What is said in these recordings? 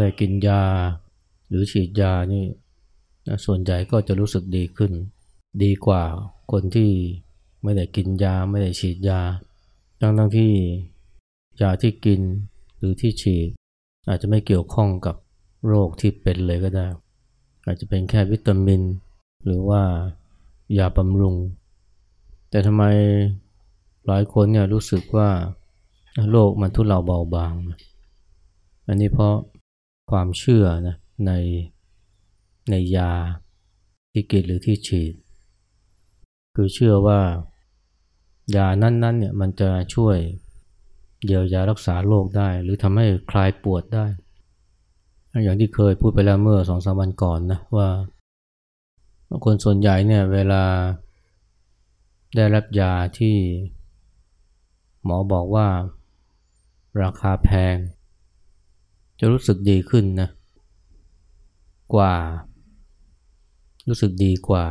ได้กินยา หรือฉีดยานี่ส่วนใหญ่ก็จะรู้สึกดีขึ้น ดีกว่าคนที่ไม่ได้กินยาไม่ได้ฉีดยา ทั้งทั้งที่ยาที่กินหรือที่ฉีด อาจจะไม่เกี่ยวข้องกับโรคที่เป็นเลยก็ได้ อาจจะเป็นแค่วิตามิน หรือว่ายาบำรุง แต่ทำไมหลายคนเนี่ยรู้สึกว่าโรคมันทุเลาเบาบาง อันนี้เพราะ ความเชื่อนะในในยาที่กินหรือที่ฉีด คือเชื่อว่ายานั้นๆเนี่ยมันจะช่วยเยียวยารักษาโรคได้ หรือทำให้คลายปวดได้ อย่างที่เคยพูดไปแล้วเมื่อสองสามวันก่อนนะว่าคนส่วนใหญ่เนี่ยเวลาได้รับยาที่หมอบอกว่าราคาแพง จะรู้สึกดีขึ้นนะกว่า รู้สึกดีกว่า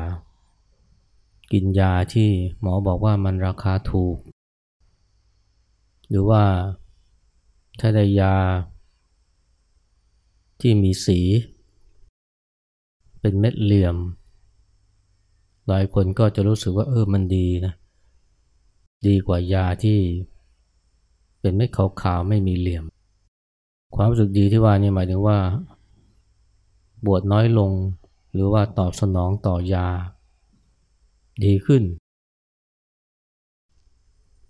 กินยาที่หมอบอกว่ามันราคาถูก หรือว่าถ้าได้ยาที่มีสี เป็นเม็ดเหลี่ยม หลายคนก็จะรู้สึกว่าเออมันดีนะ ดีกว่ายาที่เป็นเม็ดขาวๆไม่มีเหลี่ยม ความรู้สึกดีที่ว่านี่หมายถึงว่า บวดน้อยลง หรือว่าตอบสนองต่อยา ดีขึ้น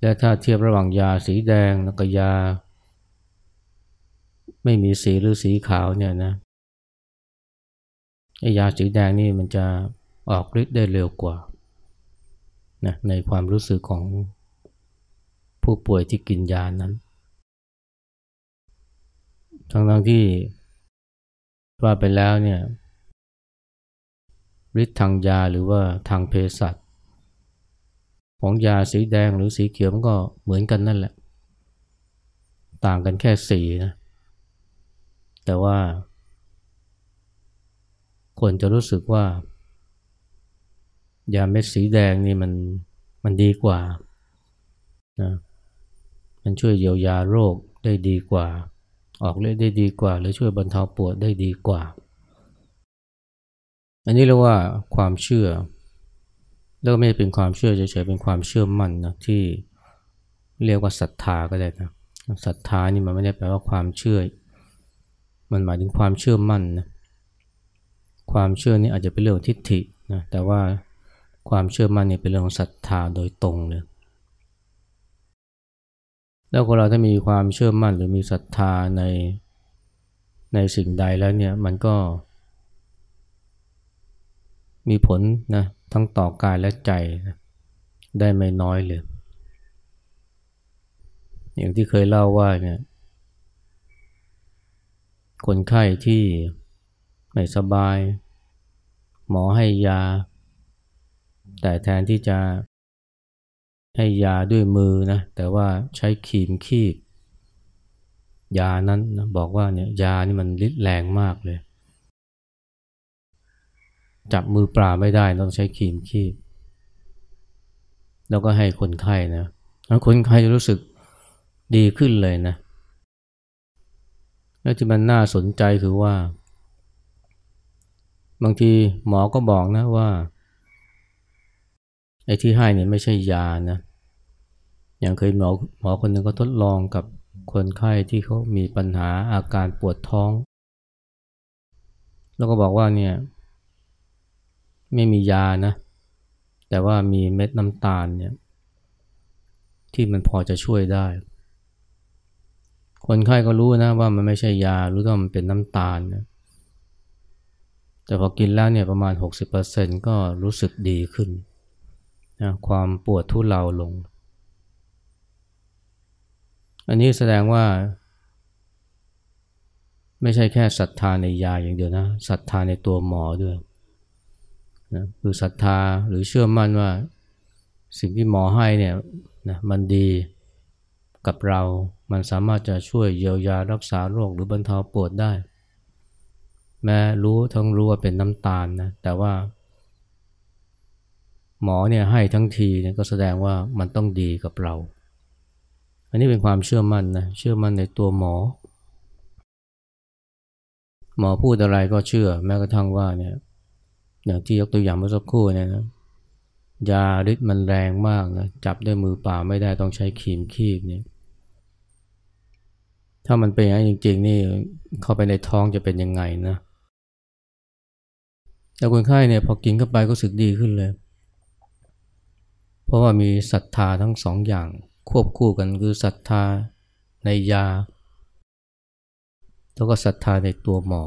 และถ้าเทียบระหว่างยาสีแดงแล้วก็ยา ไม่มีสีหรือสีขาวเนี่ยนะไอยาสีแดงนี่มันจะออกฤทธิ์ได้เร็วกว่านะในความรู้สึกของผู้ป่วยที่กินยานั้น ทั้งๆที่ว่าไปแล้วเนี่ยฤทธิ์ทางยาหรือว่าทางเภสัชของยาสีแดงหรือสีเขียวมันก็เหมือนกันนั่นแหละ ต่างกันแค่สีนะ แต่ว่า คนจะรู้สึกว่า ยาเม็ดสีแดงนี่มันมันดีกว่านะมันช่วยเยียวยาโรคได้ดีกว่า ออกฤทธิ์ได้ดีกว่า หรือช่วยบรรเทาปวดได้ดีกว่า อันนี้เรียกว่าความเชื่อแล้วก็ไม่เป็นความเชื่อเฉยๆเป็นความเชื่อมั่นนะที่เรียกว่าศรัทธาก็ได้นะศรัทธานี่มันไม่ได้แปลว่าความเชื่อ มันหมายถึงความเชื่อมั่นนะความเชื่อนี่อาจจะเป็นเรื่องทิฏฐินะแต่ว่าความเชื่อมั่นนี่เป็นเรื่องของศรัทธาโดยตรงเลย แล้วคนเราถ้ามีความเชื่อมั่นหรือมีศรัทธาในในสิ่งใดแล้วเนี่ยมันก็ มีผลนะทั้งต่อกายและใจได้ไม่น้อยเลยอย่างที่เคยเล่าว่าเนี่ยคนไข้ที่ไม่สบาย หมอให้ยา แต่แทนที่จะ ให้ยาด้วยมือนะแต่ว่าใช้ครีมคีบ ยานั้นนะบอกว่าเนี่ยยานี่มันฤทธิ์แรงมากเลย จับมือปลาไม่ได้ต้องใช้ครีมคีบ แล้วก็ให้คนไข้นะแล้วคนไข้จะรู้สึกดีขึ้นเลยนะ แล้วที่มันน่าสนใจคือว่า บางทีหมอก็บอกนะว่า ไอ้ที่ให้เนี่ยไม่ใช่ยานะ อย่างเคยหมอหมอคนหนึ่งก็ทดลองกับคนไข้ที่เขามีปัญหาอาการปวดท้อง แล้วก็บอกว่าเนี่ย ไม่มียานะ แต่ว่ามีเม็ดน้ำตาลเนี่ย ที่มันพอจะช่วยได้ คนไข้ก็รู้นะว่ามันไม่ใช่ยา รู้ว่ามันเป็นน้ำตาลนะแต่พอกินแล้วเนี่ยประมาณ 60%ก็รู้สึกดีขึ้น นะความปวดทุเลาลง อันนี้แสดงว่า ไม่ใช่แค่ศรัทธาในยาอย่างเดียวนะศรัทธาในตัวหมอด้วยนะคือศรัทธาหรือเชื่อมั่นว่า สิ่งที่หมอให้เนี่ยนะมันดีกับเรา มันสามารถจะช่วยเยียวยารักษาโรคหรือบรรเทาปวดได้ แม้รู้ทั้งรู้ว่าเป็นน้ำตาลนะ แต่ว่า หมอเนี่ยให้ทั้งทีเนี่ยก็แสดงว่ามันต้องดีกับเรา อันนี้เป็นความเชื่อมั่นนะเชื่อมั่นในตัวหมอ หมอพูดอะไรก็เชื่อแม้กระทั่งว่าเนี่ยอย่างที่ยกตัวอย่างเมื่อสักครู่เนี่ยนะยาฤทธิ์มันแรงมากนะจับด้วยมือเปล่าไม่ได้ต้องใช้ขีมคีบเนี่ยถ้ามันเป็นอย่างนั้จริง ๆ นี่เข้าไปในท้องจะเป็นยังไงนะแต่คนไข้เนี่ยพอกินเข้าไปก็รู้สึกดีขึ้นเลย เพราะว่ามีศรัทธาทั้งสองอย่าง ควบคู่กันคือศรัทธาในยา แล้วก็ศรัทธาในตัวหมอ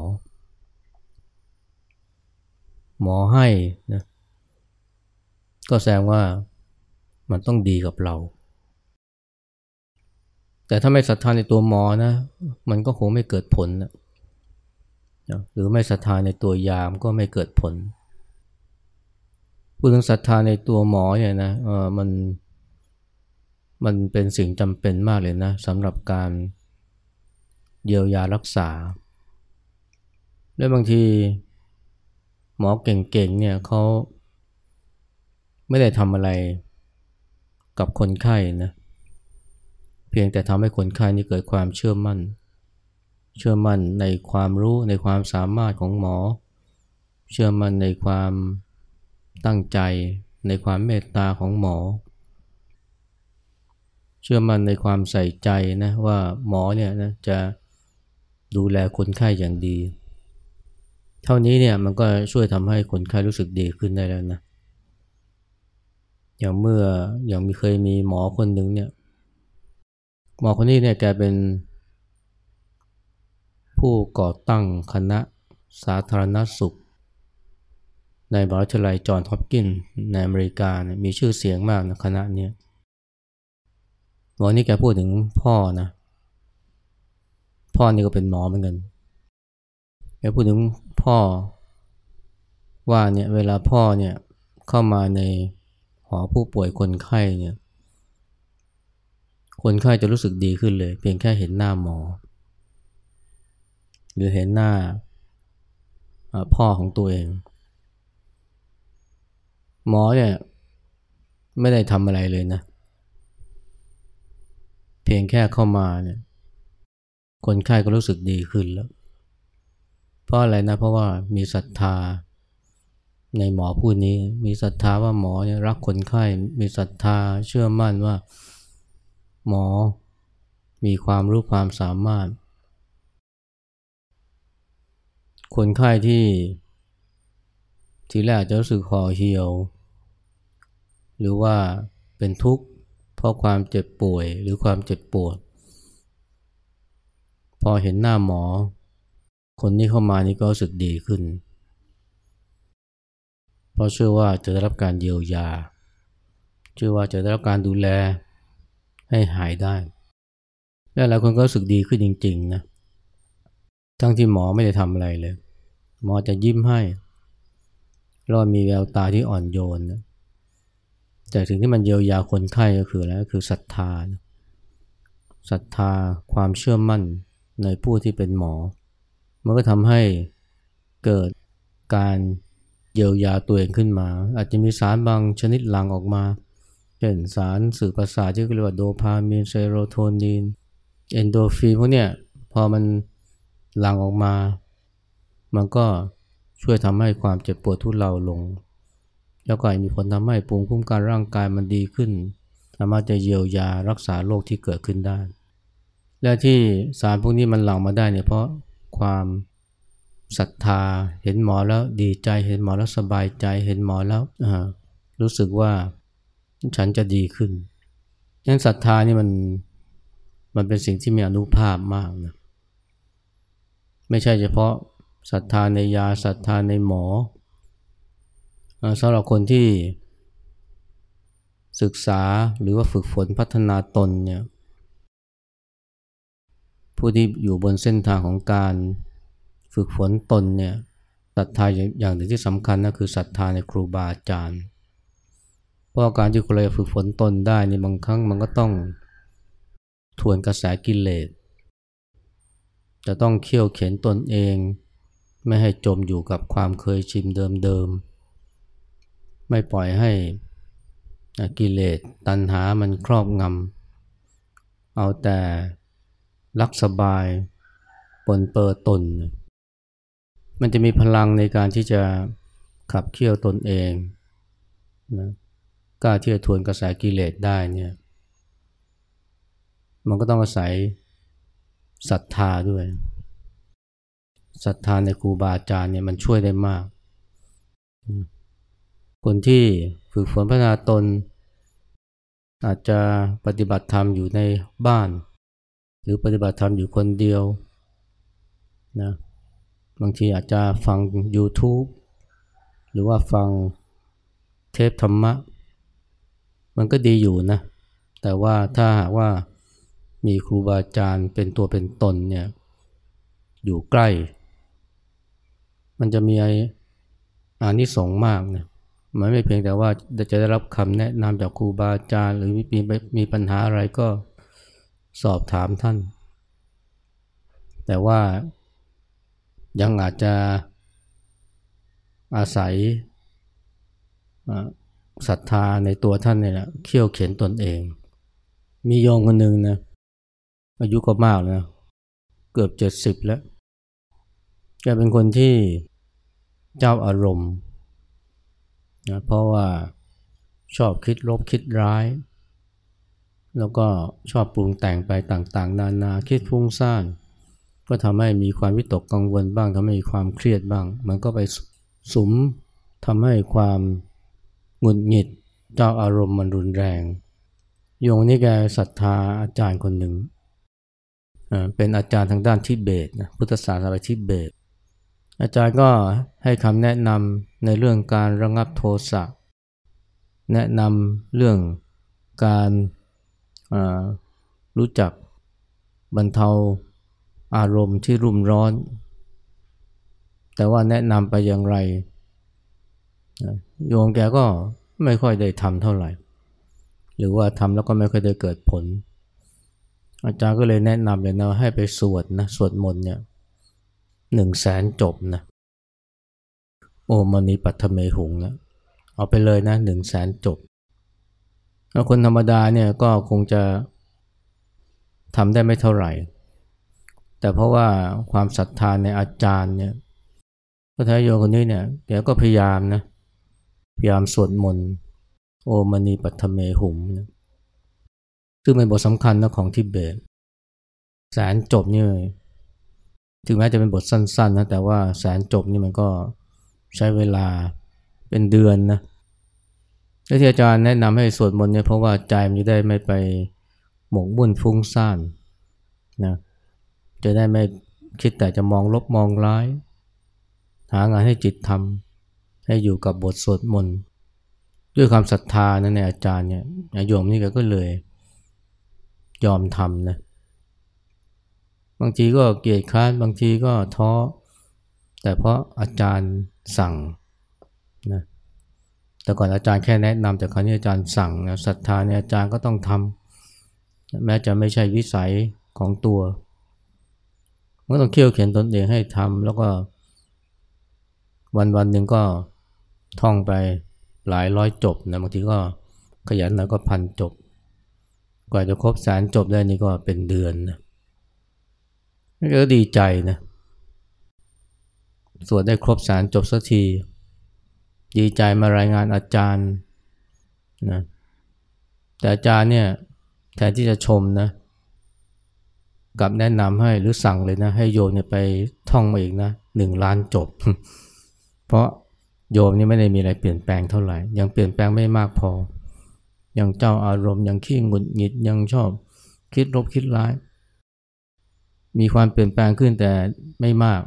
หมอให้นะก็แสดงว่ามันต้องดีกับเรา แต่ถ้าไม่ศรัทธาในตัวหมอนะ มันก็คงไม่เกิดผลนะหรือไม่ศรัทธาในตัวยามก็ไม่เกิดผล พูดถึงศรัทธาในตัวหมอเนี่ยนะเออมันมันเป็นสิ่งจำเป็นมากเลยนะสำหรับการเยียวยารักษา และบางทีหมอเก่งๆเนี่ยเขาไม่ได้ทำอะไรกับคนไข้นะเพียงแต่ทำให้คนไข้นี่เกิดความเชื่อมั่น เชื่อมั่นในความรู้ในความสามารถของหมอ เชื่อมั่นในความ ตั้งใจในความเมตตาของหมอ เชื่อมั่นในความใส่ใจนะว่าหมอเนี่ยนะจะดูแลคนไข้อย่างดี เท่านี้เนี่ยมันก็ช่วยทำให้คนไข้รู้สึกดีขึ้นได้แล้วนะ อย่างเมื่ออย่างมีเคยมีหมอคนหนึ่งเนี่ยหมอคนนี้เนี่ยแกเป็นผู้ก่อตั้งคณะสาธารณสุข ในมหาวิทยาลัยจอห์นฮอปกินในอเมริกาเนี่ยมีชื่อเสียงมากนะคณะนี้หมอนี่แกพูดถึงพ่อนะ พ่อนี่ก็เป็นหมอเหมือนกันแกพูดถึงพ่อ ว่าเนี่ยเวลาพ่อเนี่ยเข้ามาในหอผู้ป่วยคนไข้เนี่ย คนไข้จะรู้สึกดีขึ้นเลย เพียงแค่เห็นหน้าหมอ หรือเห็นหน้าพ่อของตัวเอง หมอเนี่ยไม่ได้ทำอะไรเลยนะ เพียงแค่เข้ามาเนี่ยคนไข้ก็รู้สึกดีขึ้นแล้ว เพราะอะไรนะ เพราะว่ามีศรัทธาในหมอผู้นี้ มีศรัทธาว่าหมอรักคนไข้ มีศรัทธาเชื่อมั่นว่า หมอมีความรู้ความสามารถ คนไข้ที่ ทีแรกจะรู้สึกห่อเหี่ยว หรือว่าเป็นทุกข์เพราะความเจ็บป่วยหรือความเจ็บปวด พอเห็นหน้าหมอ คนนี้เข้ามานี่ก็รู้สึกดีขึ้น เพราะเชื่อว่าจะได้รับการเยียวยา เชื่อว่าจะได้รับการดูแลให้หายได้ และหลายคนก็รู้สึกดีขึ้นจริงๆนะทั้งที่หมอไม่ได้ทำอะไรเลย หมอจะยิ้มให้ รอมีแววตาที่อ่อนโยนนะแต่ถึงที่มันเยียวยาคนไข้ก็คือแล้วคือศรัทธาศรัทธาความเชื่อมั่นในผู้ที่เป็นหมอ มันก็ทำให้เกิดการเยียวยาตัวเองขึ้นมา อาจจะมีสารบางชนิดหลั่งออกมา เช่นสารสื่อประสาทที่เรียกว่าโดพามีนเซโรโทนินเอนโดฟินพวกเนี้ยพอมันหลั่งออกมา มันก็ ช่วยทำให้ความเจ็บปวดทุเลาลง แล้วก็มีผลทำให้ภูมิคุ้มกันร่างกายมันดีขึ้น สามารถจะเยียวยารักษาโรคที่เกิดขึ้นได้ และที่สารพวกนี้มันหลั่งมาได้เนี่ยเพราะความศรัทธาเห็นหมอแล้วดีใจเห็นหมอแล้วสบายใจเห็นหมอแล้วรู้สึกว่าฉันจะดีขึ้นยันศรัทธานี่มันมันเป็นสิ่งที่มีอนุภาพมากนะไม่ใช่เฉพาะ ศรัทธาในยาศรัทธาในหมอสำหรับคนที่ศึกษาหรือว่าฝึกฝนพัฒนาตนเนี่ยผู้ที่อยู่บนเส้นทางของการฝึกฝนตนเนี่ยศรัทธาอย่างหนึ่งที่สำคัญนะคือศรัทธาในครูบาอาจารย์ เพราะการที่คนเราฝึกฝนตนได้นี่บางครั้งมันก็ต้องทวนกระแสกิเลสจะต้องเคี่ยวเข็นตนเอง ไม่ให้จมอยู่กับความเคยชินเดิมๆ ไม่ปล่อยให้กิเลสตัณหามันครอบงำ เอาแต่รักสบายปนเปื้อตน มันจะมีพลังในการที่จะขับเคี่ยวตนเองนะกล้าที่จะทวนกระแสกิเลสได้เนี่ยมันก็ต้องอาศัยศรัทธาด้วย ศรัทธาในครูบาอาจารย์เนี่ยมันช่วยได้มาก คนที่ฝึกฝนพัฒนาตน อาจจะปฏิบัติธรรมอยู่ในบ้าน หรือปฏิบัติธรรมอยู่คนเดียวนะบางทีอาจจะฟัง YouTube หรือว่าฟังเทปธรรมะ มันก็ดีอยู่นะ แต่ว่าถ้าหากว่ามีครูบาอาจารย์เป็นตัวเป็นตนเนี่ยอยู่ใกล้ มันจะมีอานิสงส์มากนะมันไม่เพียงแต่ว่าจะได้รับคำแนะนำจากครูบาอาจารย์ หรือมีมีปัญหาอะไรก็สอบถามท่าน แต่ว่ายังอาจจะอาศัยศรัทธาในตัวท่านเนี่ยเขี่ยวเข็นตนเอง มีโยงคนหนึ่งนะอายุก็มากนะเกือบเจ็ดสิบแล้วแกเป็นคนที่ เจ้าอารมณ์นะเพราะว่าชอบคิดลบคิดร้าย แล้วก็ชอบปรุงแต่งไปต่างๆ นานาคิดฟุ้งซ่านก็ทำให้มีความวิตกกังวลบ้างทำให้มีความเครียดบ้าง มันก็ไปสุมทำให้ความหงุดหงิดเจ้าอารมณ์มันรุนแรงโยงนี่แกศรัทธาอาจารย์คนหนึ่งเป็นอาจารย์ทางด้านทิเบตนะพุทธศาสนาทิเบต อาจารย์ก็ให้คำแนะนำในเรื่องการระงับโทสะแนะนำเรื่องการรู้จักบรรเทาอารมณ์ที่รุ่มร้อน แต่ว่าแนะนำไปอย่างไร โยมแกก็ไม่ค่อยได้ทำเท่าไหร่ หรือว่าทำแล้วก็ไม่ค่อยได้เกิดผล อาจารย์ก็เลยแนะนำเลยนะให้ไปสวดนะสวดมนต์เนี่ย หนึ่งแสนจบนะโอมณีปัทเมหุงนะเอาไปเลยนะหนึ่งแสนจบแล้วคนธรรมดาเนี่ยก็คงจะทำได้ไม่เท่าไหร่ แต่เพราะว่าความศรัทธาในอาจารย์เนี่ยพระทายโยคนนี้เนี่ยแกก็พยายามนะพยายามสวดมนต์โอมณีปัทเมหุมนะซึ่งเป็นบทสำคัญนะของทิเบตแสนจบนี่ ถึงแม้จะเป็นบทสั้นๆนะแต่ว่าแสนจบนี่มันก็ใช้เวลาเป็นเดือนนะและที่อาจารย์แนะนำให้สวดมนต์เนี่ยเพราะว่าใจมันจะได้ไม่ไปหมกมุ่นฟุ้งซ่านนะจะได้ไม่คิดแต่จะมองลบมองร้าย หางานให้จิตทำให้อยู่กับบทสวดมนต์ด้วยความศรัทธานะในอาจารย์เนี่ยโยมนี่ก็เลยยอมทำนะ บางทีก็เกียดค้านบางทีก็ท้อ แต่เพราะอาจารย์สั่งนะแต่ก่อนอาจารย์แค่แนะนำแต่คราวนี้อาจารย์สั่งนะศรัทธาในอาจารย์ก็ต้องทำแม้จะไม่ใช่วิสัยของตัวมันก็ต้องเคี่ยวเขียนตนเองให้ทำแล้วก็วันวันหนึ่งก็ท่องไปหลายร้อยจบนะบางทีก็ขยันหน่อยก็พันจบ กว่าจะครบแสนจบได้นี่ก็เป็นเดือนนะ ก็ดีใจนะสวดได้ครบแสนจบสักที ดีใจมารายงานอาจารย์นะแต่อาจารย์เนี่ยแทนที่จะชมนะกับแนะนำให้หรือสั่งเลยนะ ให้โยมเนี่ยไปท่องมาอีกนะหนึ่งล้านจบ เพราะโยมนี่ไม่ได้มีอะไรเปลี่ยนแปลงเท่าไหร่ ยังเปลี่ยนแปลงไม่มากพอ ยังเจ้าอารมณ์ยังขี้งุดหงิดยังชอบคิดลบคิดร้าย มีความเปลี่ยนแปลงขึ้นแต่ไม่มาก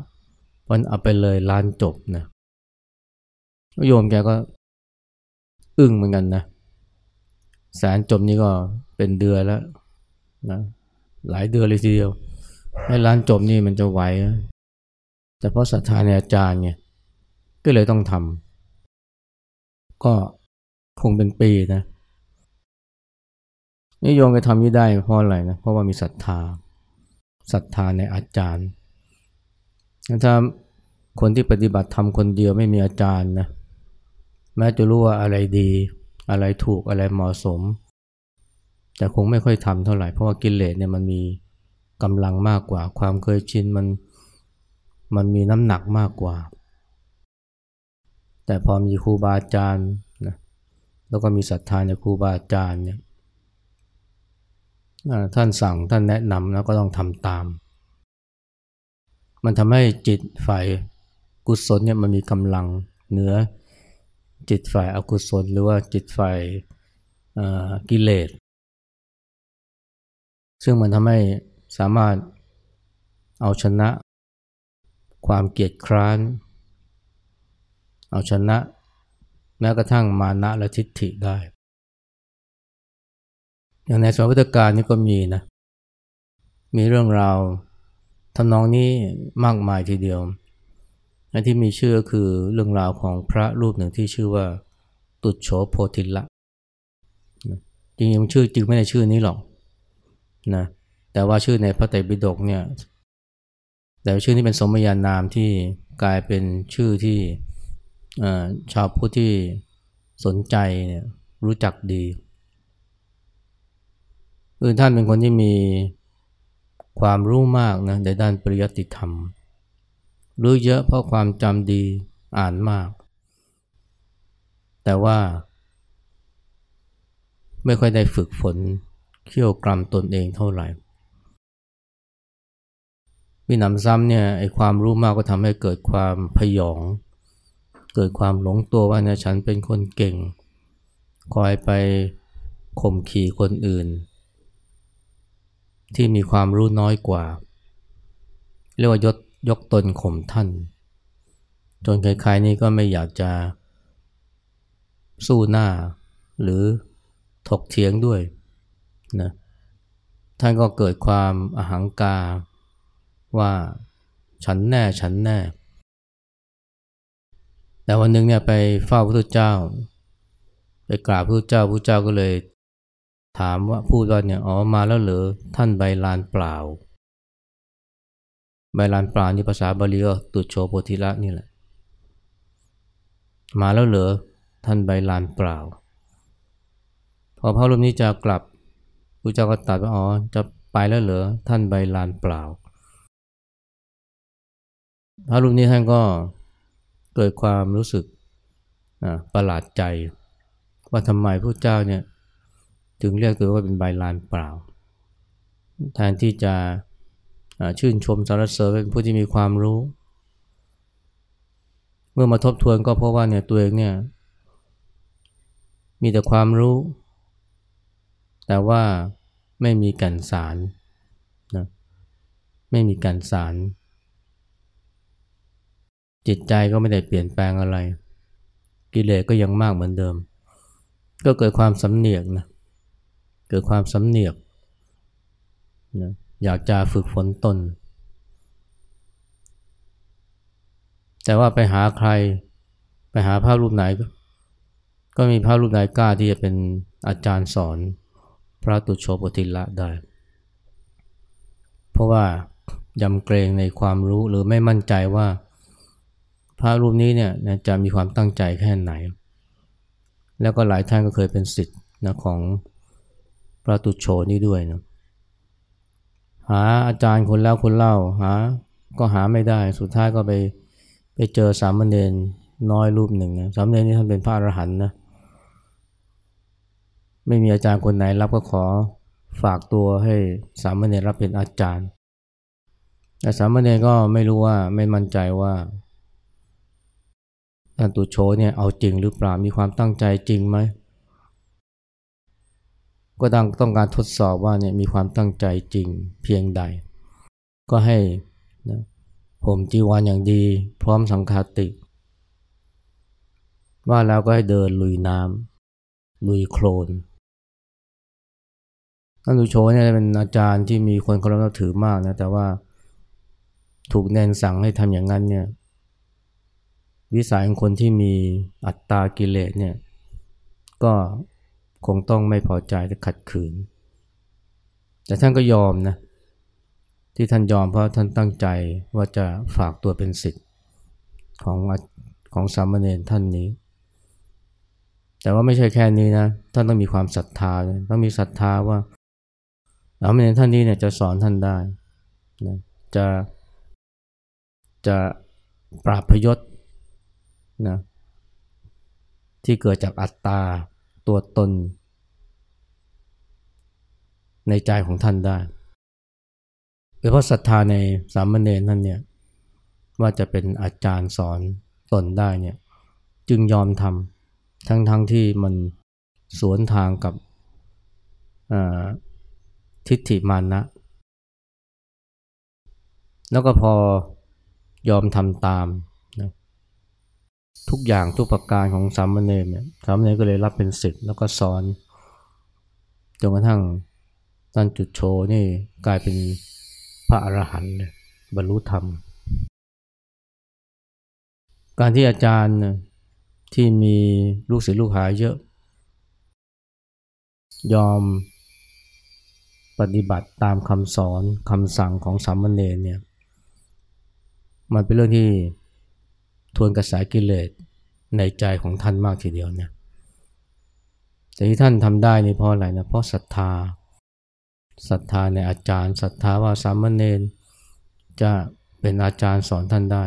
เพราะเอาไปเลยล้านจบนะโยมแกก็อึ้งเหมือนกันนะแสนจบนี่ก็เป็นเดือนแล้วนะหลายเดือนเลยทีเดียว ให้ร้านจบนี่มันจะไหวแต่เพราะศรัทธาในอาจารย์ไงก็เลยต้องทำก็คงเป็นปีนะนี่โยมไปทำนี่ได้เพราะอะไรนะเพราะว่ามีศรัทธา ศรัทธาในอาจารย์ถ้าคนที่ปฏิบัติทำคนเดียวไม่มีอาจารย์นะแม้จะรู้ว่าอะไรดีอะไรถูกอะไรเหมาะสม แต่คงไม่ค่อยทำเท่าไหร่เพราะว่ากิเลสเนี่ยมันมีกำลังมากกว่า ความเคยชินมันมันมีน้ำหนักมากกว่า แต่พอมีครูบาอาจารย์นะแล้วก็มีศรัทธาในครูบาอาจารย์เนี่ย ท่านสั่งท่านแนะนำแล้วก็ต้องทำตาม มันทำให้จิตฝ่ายกุศลเนี่ยมันมีกำลังเหนือจิตฝ่ายอากุศล หรือว่าจิตฝ่ายกิเลส ซึ่งมันทำให้สามารถเอาชนะ ความเกียดคร้าน เอาชนะ แม้กระทั่งมานะและทิฏฐิได้ อย่างในสมัยพุทธกาลนี่ก็มีนะ มีเรื่องราวทำนองนี้มากมายทีเดียวและที่มีชื่อคือเรื่องราวของพระรูปหนึ่งที่ชื่อว่า ตุโฉโพธิละจริงๆชื่อจริงไม่ได้ชื่อนี้หรอกนะแต่ว่าชื่อในพระไตรปิฎกเนี่ยแต่ชื่อนี้เป็นสมญานามที่กลายเป็นชื่อที่ชาวผู้ที่สนใจเนี่ยรู้จักดี คือท่านเป็นคนที่มีความรู้มากนะในด้านปริยัติธรรม รู้เยอะเพราะความจำดีอ่านมาก แต่ว่า ไม่ค่อยได้ฝึกฝนเขี่ยวกรรมตนเองเท่าไหร่มีหนำซ้ำเนี่ยไอความรู้มากก็ทำให้เกิดความพยอง เกิดความหลงตัวว่าเนี่ยฉันเป็นคนเก่ง คอยไปข่มขี่คนอื่น ที่มีความรู้น้อยกว่า เรียกว่ายศยกตนข่มท่าน จนใครๆนี่ก็ไม่อยากจะ สู้หน้า หรือถกเถียงด้วยนะท่านก็เกิดความอหังกาว่าฉันแน่ฉันแน่ แต่วันหนึ่งเนี่ยไปเฝ้าพระพุทธเจ้า ไปกราบพระพุทธเจ้าพระพุทธเจ้าก็เลย ถามว่าพูดว่าเนี่ยอ๋อมาแล้วเหรอท่านใบลานเปล่า ใบลานเปรานี่ภาษาบาลีก็ตุโชโพธิละนี่แหละ มาแล้วเหรอท่านใบลานเปล่า พอพระรูปนี้จะกลับพระเจ้าก็ตัดว่าอ๋อจะไปแล้วเหรอท่านใบลานเปล่า พระรูปนี้ท่านก็เกิดความรู้สึกประหลาดใจ ว่าทำไมพระเจ้าเนี่ย ถึงเรียกตัวว่าเป็นใบลานเปล่า แทนที่จะชื่นชมสรรเสริญเป็นผู้ที่มีความรู้ เมื่อมาทบทวนก็เพราะว่าเนี่ยตัวเองเนี่ยมีแต่ความรู้ แต่ว่าไม่มีกันสารนะไม่มีกันสาร จิตใจก็ไม่ได้เปลี่ยนแปลงอะไร กิเลสก็ยังมากเหมือนเดิม ก็เกิดความสำเนียกนะ เกิดความสำเนียกนะอยากจะฝึกฝนตน แต่ว่าไปหาใคร ไปหาพระรูปไหน ก็มีพระรูปไหนกล้าที่จะเป็นอาจารย์สอนพระตุโชปติละได้ เพราะว่ายำเกรงในความรู้หรือไม่มั่นใจว่าพระรูปนี้เนี่ยจะมีความตั้งใจแค่ไหน แล้วก็หลายท่านก็เคยเป็นสิทธิ์นะของ พระตุโชนี้ด้วยนะหาอาจารย์คนแล้วคนเล่าหาก็หาไม่ได้สุดท้ายก็ไปไปเจอสามเณรน้อยรูปหนึ่งนะสามเณรนี่ท่านเป็นพระอรหันต์นะไม่มีอาจารย์คนไหนรับก็ขอฝากตัวให้สามเณรรับเป็นอาจารย์ แต่สามเณรก็ไม่รู้ว่าไม่มั่นใจว่าท่านตุโชเนี่ยเอาจริงหรือเปล่ามีความตั้งใจจริงไหม ก็ต้องต้องการทดสอบว่าเนี่ยมีความตั้งใจจริงเพียงใด ก็ให้นะผมจีวรออย่างดีพร้อมสังคาติ ว่าแล้วก็ให้เดินลุยน้ำลุยโคลนท่านดูโชเนี่ยเป็นอาจารย์ที่มีคนเคารพนับถือมากนะแต่ว่าถูกแนนสั่งให้ทำอย่างนั้นเนี่ยวิสัยของคนที่มีอัตตากิเลสเนี่ยก็ คงต้องไม่พอใจและขัดขืน แต่ท่านก็ยอมนะที่ท่านยอมเพราะท่านตั้งใจว่าจะฝากตัวเป็นสิทธิ์ของของสามเณรท่านนี้ แต่ว่าไม่ใช่แค่นี้นะท่านต้องมีความศรัทธาต้องมีศรัทธาว่าสามเณรท่านนี้เนี่ยจะสอนท่านได้นะจะจะปราบพยศนะที่เกิดจากอัตตา ตัวตน ในใจของท่านได้เพราะศรัทธาในสามเณรนั่นเนี่ยว่าจะเป็นอาจารย์สอนตนได้เนี่ยจึงยอมทำทั้งๆทที่มันสวนทางกับทิฏฐิมานะ แล้วก็พอยอมทำตาม ทุกอย่างทุกประการของสามเณรเนี่ยสามเณรก็เลยรับเป็นศิษย์แล้วก็สอนจนกระทั่งท่านจุดโชนี่กลายเป็นพระอรหันต์บรรลุธรรม การที่อาจารย์ที่มีลูกศิษย์ลูกหายเยอะ ยอมปฏิบัติตามคำสอนคำสั่งของสามเณรเนี่ยมันเป็นเรื่องที่ ทวนกระแสกิเลสในใจของท่านมากทีเดียวเนี่ยแต่ที่ท่านทำได้นี่เพราะอะไรนะเพราะศรัทธาศรัทธาในอาจารย์ศรัทธาว่าสามเณรจะเป็นอาจารย์สอนท่านได้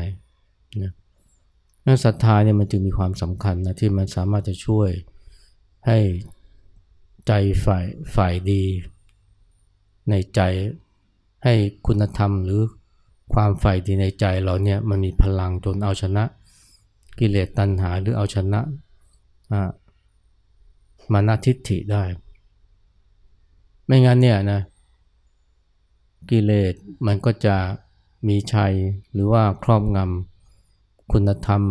นะนั่นศรัทธาเนี่ยมันจึงมีความสำคัญนะที่มันสามารถจะช่วยให้ใจฝ่ายฝ่ายดี ในใจให้คุณธรรมหรือ ความใฝ่ดีในใจเราเนี่ยมันมีพลังจนเอาชนะ กิเลสตัณหาหรือเอาชนะมานาทิฏฐิได้ ไม่งั้นเนี่ยนะกิเลสมันก็จะมีชัยหรือว่าครอบงำคุณธรรม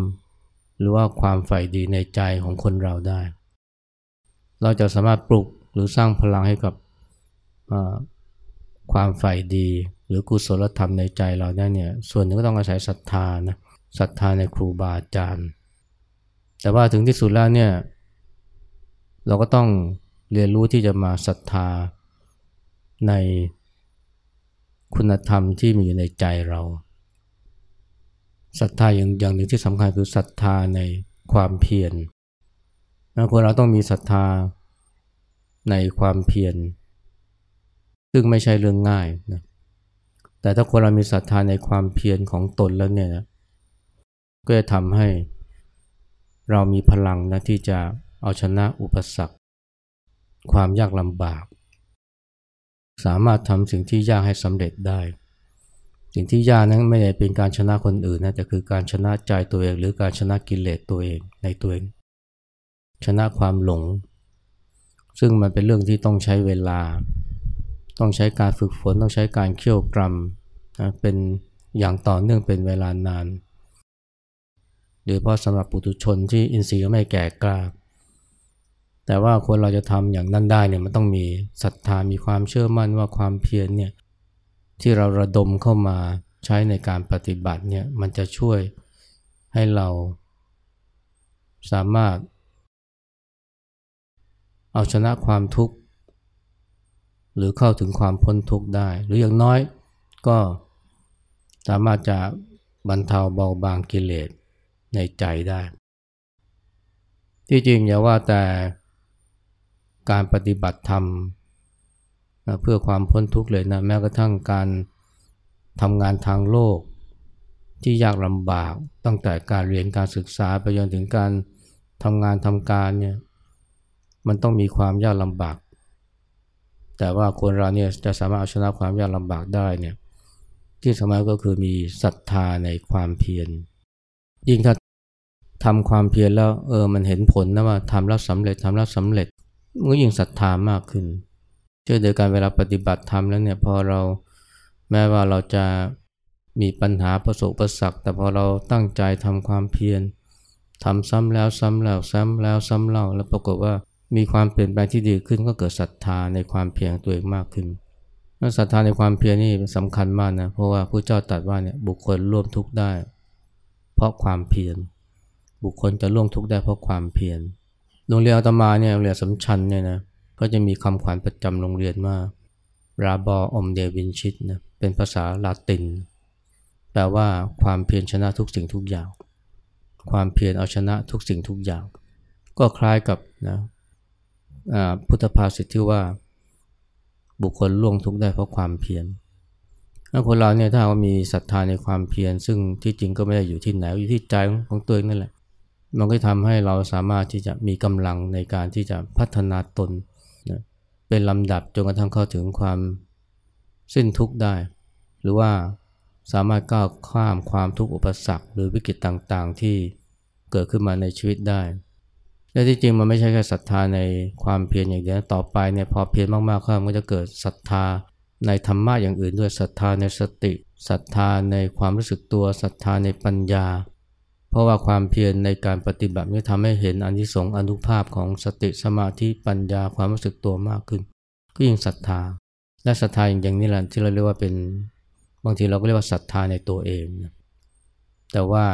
หรือว่าความใฝ่ดีในใจของคนเราได้ เราจะสามารถปลุกหรือสร้างพลังให้กับความใฝ่ดี หรือกุศลธรรมในใจเราได้เนี่ยส่วนหนึ่งก็ต้องอาศัยศรัทธานะศรัทธาในครูบาอาจารย์ แต่ว่าถึงที่สุดแล้วเนี่ยเราก็ต้องเรียนรู้ที่จะมาศรัทธาในคุณธรรมที่มีอยู่ในใจเราศรัทธาอย่างอย่างหนึ่งที่สำคัญคือศรัทธาในความเพียรนะคนเราต้องมีศรัทธาในความเพียรซึ่งไม่ใช่เรื่องง่ายนะ แต่ถ้าคนเรามีศรัทธาในความเพียรของตนแล้วเนี่ยนะก็จะทำให้เรามีพลังนะที่จะเอาชนะอุปสรรค ความยากลำบาก สามารถทำสิ่งที่ยากให้สำเร็จได้ สิ่งที่ยากนั้นไม่ได้เป็นการชนะคนอื่นนะแต่คือการชนะใจตัวเอง หรือการชนะกิเลสตัวเองในตัวเอง ชนะความหลง ซึ่งมันเป็นเรื่องที่ต้องใช้เวลา ต้องใช้การฝึกฝนต้องใช้การเคี่ยวกรำนะเป็นอย่างต่อเนื่องเป็นเวลานานโดยเฉพาะสำหรับปุถุชนที่อินทรีย์ไม่แก่กล้า แต่ว่าคนเราจะทำอย่างนั้นได้เนี่ยมันต้องมีศรัทธามีความเชื่อมั่นว่าความเพียรเนี่ยที่เราระดมเข้ามาใช้ในการปฏิบัติเนี่ยมันจะช่วยให้เราสามารถ เอาชนะความทุกข์ หรือเข้าถึงความพ้นทุกข์ได้ หรืออย่างน้อยก็สามารถจะบรรเทาเบาบางกิเลสในใจได้ ที่จริงอย่าว่าแต่การปฏิบัติธรรมเพื่อความพ้นทุกข์เลยนะแม้กระทั่งการทำงานทางโลกที่ยากลำบากตั้งแต่การเรียนการศึกษาไปจนถึงการทำงานทำการเนี่ยมันต้องมีความยากลำบาก แต่ว่าคนเราเนี่ยจะสามารถเอาชนะความยากลำบากได้เนี่ยที่สำคัญก็คือมีศรัทธาในความเพียร ยิ่งถ้าทำความเพียรแล้วเออมันเห็นผลนะว่าทำแล้วสำเร็จทำแล้วสำเร็จมันก็ยิ่งศรัทธามากขึ้นเช่นเดียวกันเวลาปฏิบัติธรรมแล้วเนี่ยพอเราแม้ว่าเราจะมีปัญหาประสบประสักแต่พอเราตั้งใจทำความเพียรทำซ้ำแล้วซ้ำแล้วซ้ำแล้วซ้ำเล่าแล้วปรากฏว่า มีความเปลี่ยนแปลงที่ดีขึ้นก็เกิดศรัทธาในความเพียรตัวเองมากขึ้นศรัทธาในความเพียรนี่สำคัญมากนะเพราะว่าพระเจ้าตรัสว่าเนี่ยบุคคลร่วมทุกข์ได้ เพราะความเพียรบุคคลจะล่วงทุกข์ได้เพราะความเพียรโรงเรียนอาตมาเนี่ยโรงเรียนอัสสัมชัญเนี่ยนะก็จะมีคำขวัญประจำโรงเรียนว่า Labor omnia vincit นะเป็นภาษาลาติน แปลว่าความเพียรชนะทุกสิ่งทุกอย่าง ความเพียรเอาชนะทุกสิ่งทุกอย่าง ก็คล้ายกับนะ พุทธภาษิตที่ว่าบุคคลล่วงทุกข์ได้เพราะความเพียรถ้าคนเราเนี่ยถ้าว่ามีศรัทธาในความเพียรซึ่งที่จริงก็ไม่ได้อยู่ที่ไหนอยู่ที่ใจของตัวเองนั่นแหละ มันก็ทำให้เราสามารถที่จะมีกำลังในการที่จะพัฒนาตนนะเป็นลำดับจนกระทั่งเข้าถึงความสิ้นทุกข์ได้ หรือว่าสามารถก้าวข้ามความทุกข์อุปสรรค หรือวิกฤตต่างๆ ที่เกิดขึ้นมาในชีวิตได้ และที่จริงมันไม่ใช่แค่ศรัทธาในความเพียรอย่างเดียวต่อไปเนี่ยพอเพียรมากๆเข้ามันก็จะเกิดศรัทธาในธรรมะอย่างอื่นด้วยศรัทธาในสติศรัทธาในความรู้สึกตัวศรัทธาในปัญญา เพราะว่าความเพียรในการปฏิบัตินี้ทำให้เห็นอนิสงส์อนุภาพของสติสมาธิปัญญาความรู้สึกตัวมากขึ้น ก็ยิ่งศรัทธา และศรัทธาอย่างนี้แหละที่เราเรียกว่าเป็นบางทีเราก็เรียกว่าศรัทธาในตัวเองแต่ว่า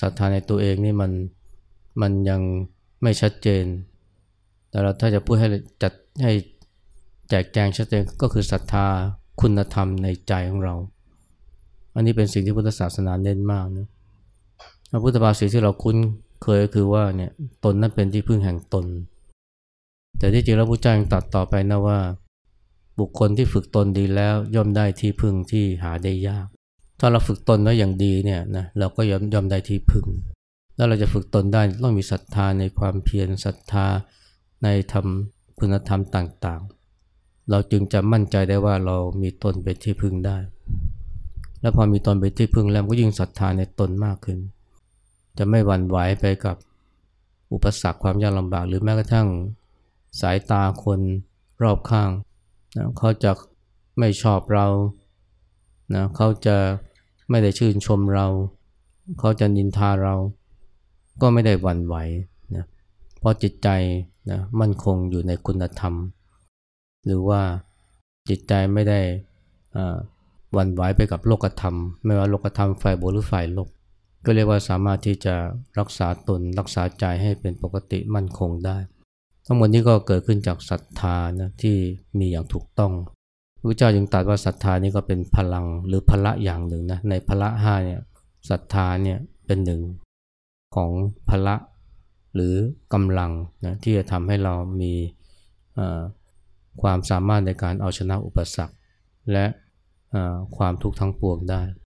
ศรัทธาในตัวเองนี่มันมันยัง ไม่ชัดเจน แต่เราถ้าจะพูดให้จัดให้แจกแจงชัดเจนก็คือศรัทธาคุณธรรมในใจของเรา อันนี้เป็นสิ่งที่พุทธศาสนาเน้นมากนะพระพุทธภาษิตที่เราคุ้นเคยก็คือว่าเนี่ยตนนั้นเป็นที่พึ่งแห่งตน แต่ที่จริงแล้วพระเจ้ายังตัดต่อไปนะว่า บุคคลที่ฝึกตนดีแล้วย่อมได้ที่พึ่งที่หาได้ยาก ถ้าเราฝึกตนไว้อย่างดีเนี่ยนะเราก็ย่อมย่อมได้ที่พึ่ง แล้วเราจะฝึกตนได้ต้องมีศรัทธาในความเพียรศรัทธาในธรรมคุณธรรมต่างๆ เราจึงจะมั่นใจได้ว่าเรามีตนเป็นที่พึ่งได้ แล้วพอมีตนเป็นที่พึ่งแล้วก็ยิ่งศรัทธาในตนมากขึ้น จะไม่หวั่นไหวไปกับอุปสรรคความยากลำบากหรือแม้กระทั่งสายตาคนรอบข้างนะเขาจะไม่ชอบเรานะเขาจะไม่ได้ชื่นชมเรา เขาจะนินทาเรา ก็ไม่ได้หวั่นไหวนะเพราะจิตใจนะมั่นคงอยู่ในคุณธรรม หรือว่าจิตใจไม่ได้วันไหวไปกับโลกธรรม ไม่ว่าโลกธรรมฝ่ายบวหรือฝ่ายลบก็เรียกว่าสามารถที่จะรักษาตนรักษาใจให้เป็นปกติมั่นคงได้ ทั้งหมดนี้ก็เกิดขึ้นจากศรัทธานะที่มีอย่างถูกต้องพระเจ้าจึงตรัสว่าศรัทธานี่ก็เป็นพลังหรือพละอย่างหนึ่งนะในพละห้าเนี่ยศรัทธาเนี่ยเป็นหนึ่ง ของพละหรือกำลังนะที่จะทำให้เรามีความสามารถในการเอาชนะอุปสรรค และความทุกข์ทั้งปวงได้